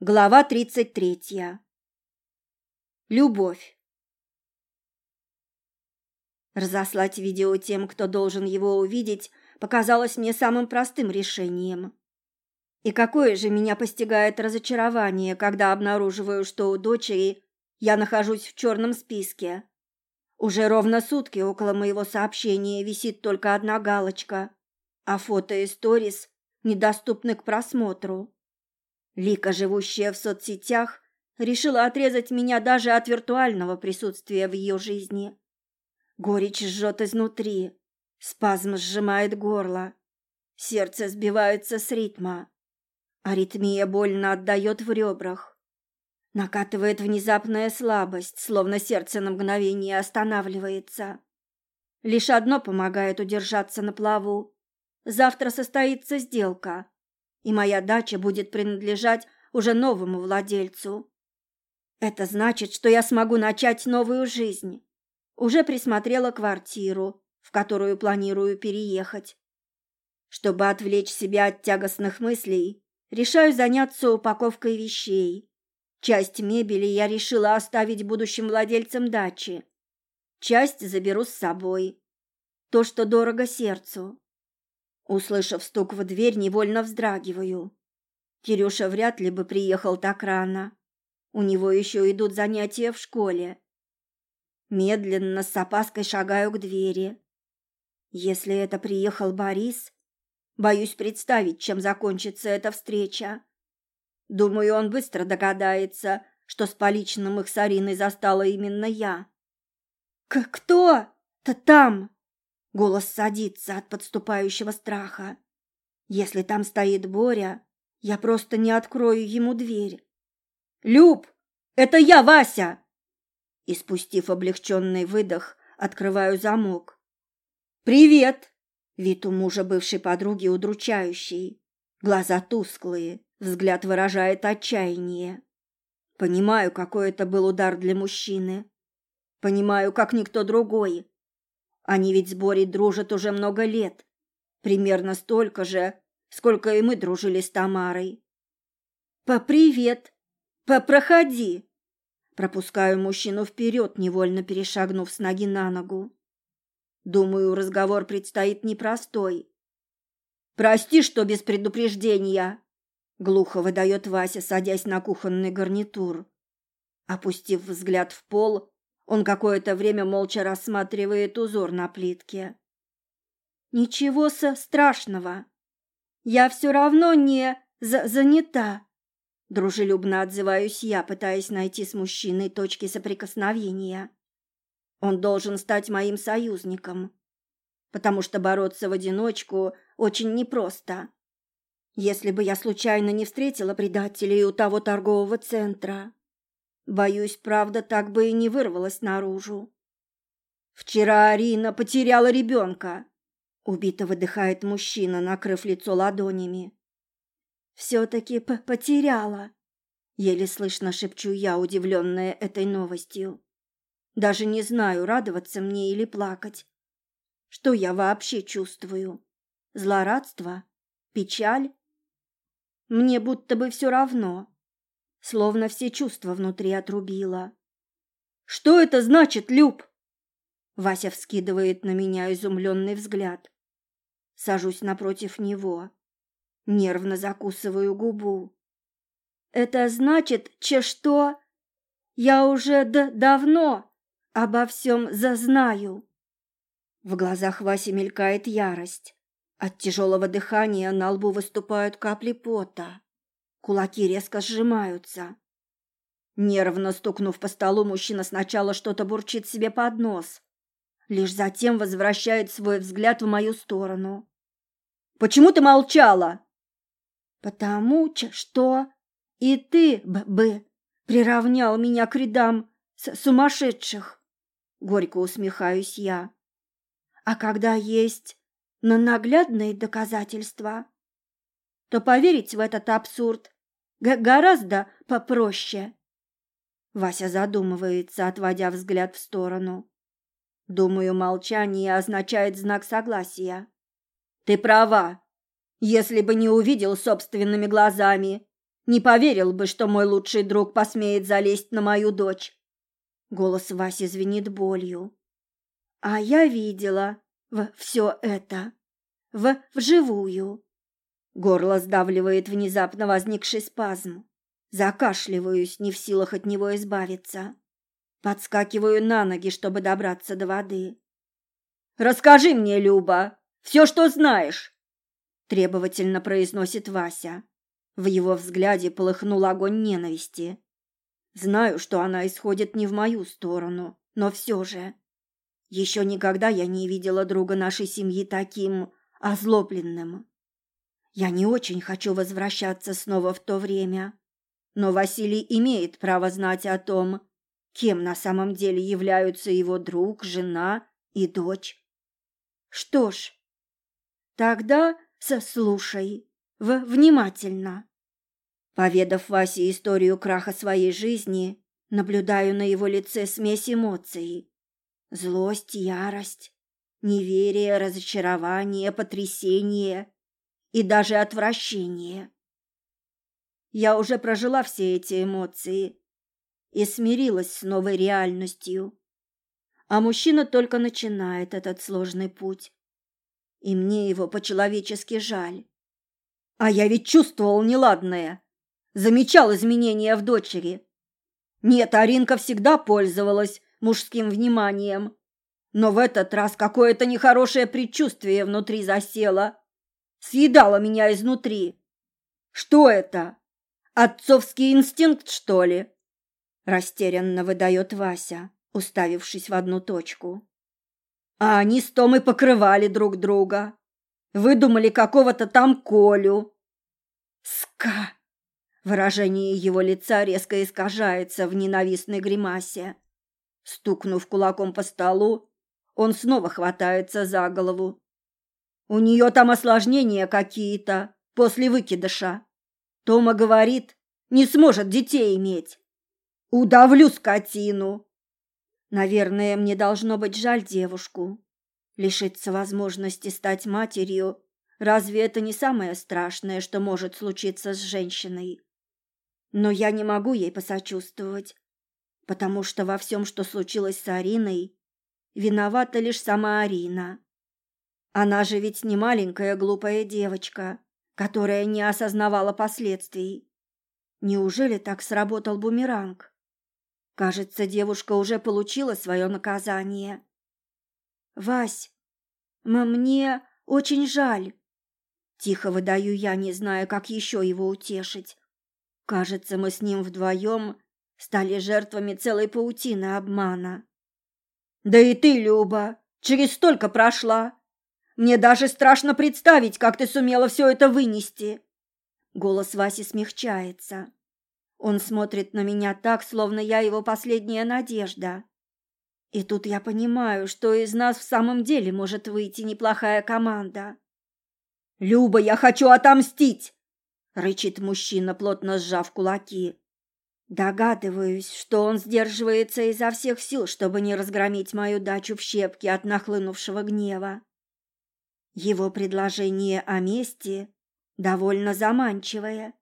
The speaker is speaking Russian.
Глава 33. Любовь. Разослать видео тем, кто должен его увидеть, показалось мне самым простым решением. И какое же меня постигает разочарование, когда обнаруживаю, что у дочери я нахожусь в черном списке. Уже ровно сутки около моего сообщения висит только одна галочка, а фото и сторис недоступны к просмотру. Лика, живущая в соцсетях, решила отрезать меня даже от виртуального присутствия в ее жизни. Горечь жжет изнутри, спазм сжимает горло, сердце сбивается с ритма, аритмия больно отдает в ребрах. Накатывает внезапная слабость, словно сердце на мгновение останавливается. Лишь одно помогает удержаться на плаву. Завтра состоится сделка, и моя дача будет принадлежать уже новому владельцу. Это значит, что я смогу начать новую жизнь. Уже присмотрела квартиру, в которую планирую переехать. Чтобы отвлечь себя от тягостных мыслей, решаю заняться упаковкой вещей. Часть мебели я решила оставить будущим владельцам дачи. Часть заберу с собой. То, что дорого сердцу. Услышав стук в дверь, невольно вздрагиваю. Кирюша вряд ли бы приехал так рано. У него еще идут занятия в школе. Медленно, с опаской шагаю к двери. Если это приехал Борис, боюсь представить, чем закончится эта встреча. Думаю, он быстро догадается, что с поличным их с Ариной застала именно я. «Кто-то там?» Голос садится от подступающего страха. Если там стоит Боря, я просто не открою ему дверь. «Люб, это я, Вася!» И спустив облегченный выдох, открываю замок. «Привет!» Вид у мужа бывшей подруги удручающий. Глаза тусклые, взгляд выражает отчаяние. Понимаю, какой это был удар для мужчины. Понимаю, как никто другой. Они ведь с Борей дружат уже много лет. Примерно столько же, сколько и мы дружили с Тамарой. «Попривет! Попроходи!» Пропускаю мужчину вперед, невольно перешагнув с ноги на ногу. Думаю, разговор предстоит непростой. «Прости, что без предупреждения!» Глухо выдает Вася, садясь на кухонный гарнитур. Опустив взгляд в пол, он какое-то время молча рассматривает узор на плитке. «Ничего со страшного. Я все равно не за занята», – дружелюбно отзываюсь я, пытаясь найти с мужчиной точки соприкосновения. Он должен стать моим союзником, потому что бороться в одиночку очень непросто. Если бы я случайно не встретила предателей у того торгового центра, Боюсь, правда так бы и не вырвалась наружу. Вчера Арина потеряла ребенка. Убито выдыхает мужчина, накрыв лицо ладонями. Все-таки потеряла. Еле слышно шепчу я, удивленная этой новостью. Даже не знаю, радоваться мне или плакать. Что я вообще чувствую? Злорадство? Печаль? Мне будто бы все равно словно все чувства внутри отрубило. «Что это значит, Люб?» Вася вскидывает на меня изумленный взгляд. Сажусь напротив него. Нервно закусываю губу. «Это значит, че что? Я уже д давно обо всем зазнаю». В глазах Васи мелькает ярость. От тяжелого дыхания на лбу выступают капли пота. Кулаки резко сжимаются. Нервно стукнув по столу, мужчина сначала что-то бурчит себе под нос, лишь затем возвращает свой взгляд в мою сторону. «Почему ты молчала?» «Потому что и ты бы приравнял меня к рядам сумасшедших», — горько усмехаюсь я. «А когда есть наглядные доказательства, то поверить в этот абсурд Г гораздо попроще. Вася задумывается, отводя взгляд в сторону. Думаю, молчание означает знак согласия. Ты права. Если бы не увидел собственными глазами, Не поверил бы, что мой лучший друг посмеет залезть на мою дочь. Голос Васи звенит болью. А я видела в все это, в вживую. Горло сдавливает внезапно возникший спазм. Закашливаюсь, не в силах от него избавиться. Подскакиваю на ноги, чтобы добраться до воды. «Расскажи мне, Люба, все, что знаешь!» Требовательно произносит Вася. В его взгляде полыхнул огонь ненависти. Знаю, что она исходит не в мою сторону, но все же. Еще никогда я не видела друга нашей семьи таким озлобленным. Я не очень хочу возвращаться снова в то время, но Василий имеет право знать о том, кем на самом деле являются его друг, жена и дочь. Что ж, тогда сослушай в внимательно. Поведав Васе историю краха своей жизни, наблюдаю на его лице смесь эмоций. Злость, ярость, неверие, разочарование, потрясение и даже отвращение. Я уже прожила все эти эмоции и смирилась с новой реальностью. А мужчина только начинает этот сложный путь. И мне его по-человечески жаль. А я ведь чувствовал неладное, замечал изменения в дочери. Нет, Аринка всегда пользовалась мужским вниманием, но в этот раз какое-то нехорошее предчувствие внутри засело, съедало меня изнутри. Что это? Отцовский инстинкт, что ли? Растерянно выдает Вася, уставившись в одну точку. А они с Томой покрывали друг друга. Выдумали какого-то там Колю. Ска! Выражение его лица резко искажается в ненавистной гримасе. Стукнув кулаком по столу, он снова хватается за голову. У нее там осложнения какие-то после выкидыша. Тома говорит, не сможет детей иметь. Удавлю скотину. Наверное, мне должно быть жаль девушку. Лишиться возможности стать матерью, разве это не самое страшное, что может случиться с женщиной? Но я не могу ей посочувствовать, потому что во всем, что случилось с Ариной, виновата лишь сама Арина. Она же ведь не маленькая глупая девочка которая не осознавала последствий. Неужели так сработал бумеранг? Кажется, девушка уже получила свое наказание. «Вась, мне очень жаль», — тихо выдаю я, не зная, как еще его утешить. Кажется, мы с ним вдвоем стали жертвами целой паутины обмана. «Да и ты, Люба, через столько прошла!» Мне даже страшно представить, как ты сумела все это вынести. Голос Васи смягчается. Он смотрит на меня так, словно я его последняя надежда. И тут я понимаю, что из нас в самом деле может выйти неплохая команда. «Люба, я хочу отомстить!» — рычит мужчина, плотно сжав кулаки. Догадываюсь, что он сдерживается изо всех сил, чтобы не разгромить мою дачу в щепки от нахлынувшего гнева. Его предложение о мести довольно заманчивое.